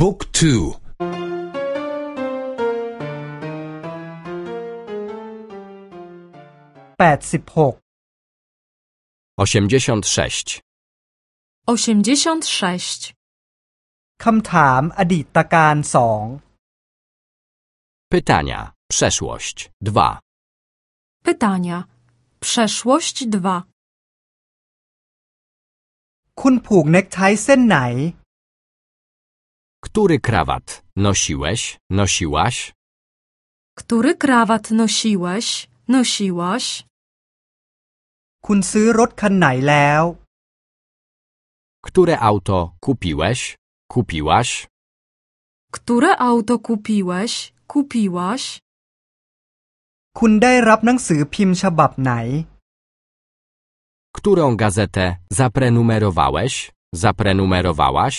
Book 2 แปดสิบหก 86. 86. คำถามอดีตการสอง Pytania. Przeszłość. 2. Pytania. Przeszłość 2. คุณผูกเน็กไทเส้นไหน Który krawat nosiłeś, nosiłaś? Który krawat nosiłeś, nosiłaś? คุณซื้อรถคันไหนแล้ว Które auto kupiłeś, kupiłaś? Które auto kupiłeś, kupiłaś? คุณได้รับหนังสือพิมพ์ฉบับไหน Którą gazetę zaprenumerowałeś, zaprenumerowałaś?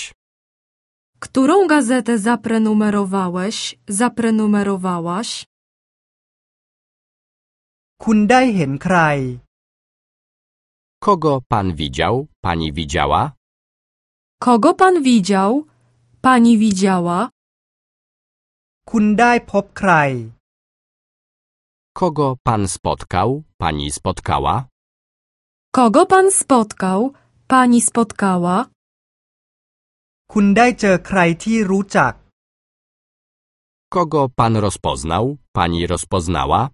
Którą gazetę zaprenumerowałeś, zaprenumerowałaś? คุณได้เห็นใคร Kogo pan widział, pani widziała? Kogo pan widział, pani widziała? คุณได้พบใคร Kogo pan spotkał, pani spotkała? Kogo pan spotkał, pani spotkała? คุณได้เจอใครที่รู้จัก Kogo pan rozpoznał, pani rozpoznała?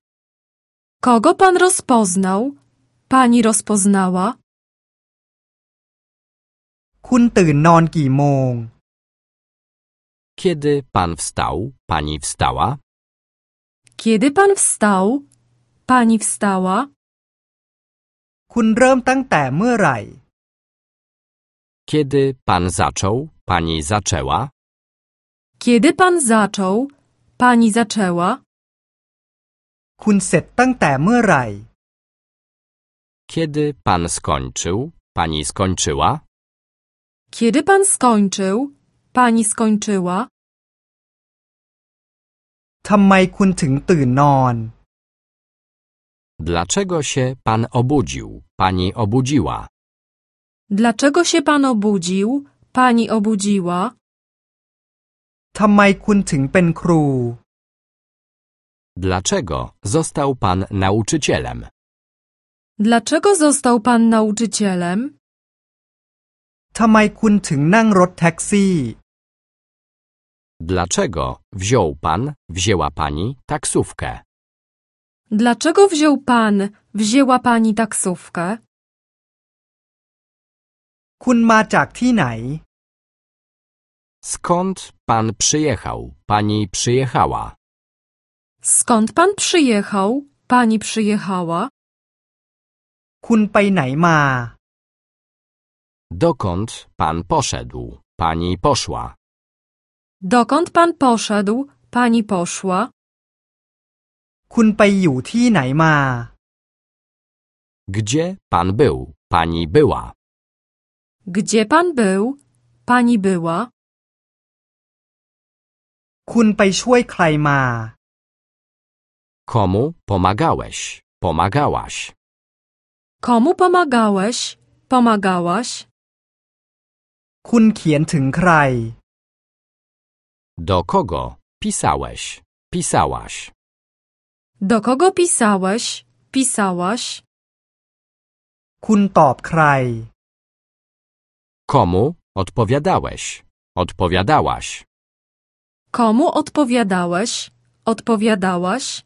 Kogo pan rozpoznał, pani rozpoznała? คุณตื่นนอนกี่โมง Kiedy pan wstał, pani wstała? Kiedy pan wstał, pani wstała? คุณเริ่มตั้งแต่เมื่อไหร่ Kiedy pan zaczął, pani zaczęła? Kiedy pan zaczął, pani zaczęła? คุณเสร็จตั้งแต่เมื่อไหร่ Kiedy pan skończył, pani skończyła? Kiedy pan skończył, pani skończyła? ทำไมคุณถึงตื่นนอน Dlaczego się pan obudził, pani obudziła? Dlaczego się pan obudził, pani obudziła? ทำไมคุณถึงเป็นครู Dlaczego został pan nauczycielem? Dlaczego został pan nauczycielem? ทำไมคุณถึงนั่งรถแท็กซี่ Dlaczego wziął pan, wzięła pani taksówkę? Dlaczego wziął pan, wzięła pani taksówkę? คุณมาจากที่ไหน Skąd pan przyjechał, pani przyjechała? Skąd pan przyjechał, pani przyjechała? คุณไปไหนมา Dokąd pan poszedł, pani poszła? Dokąd pan poszedł, pani poszła? คุณไปอยู่ที่ไหนมา Gdzie pan był, pani była? Gdzie pan był, pani była? คุณไปช่วยใครมา Komu pomagałeś, pomagałaś? Komu pomagałeś, pomagałaś? คุณเขียนถึงใคร Do kogo pisałeś, pisałaś? Do kogo pisałeś, pisałaś? คุณตอบใคร Komu odpowiadałeś, odpowiadałaś? Komu odpowiadałeś, odpowiadałaś?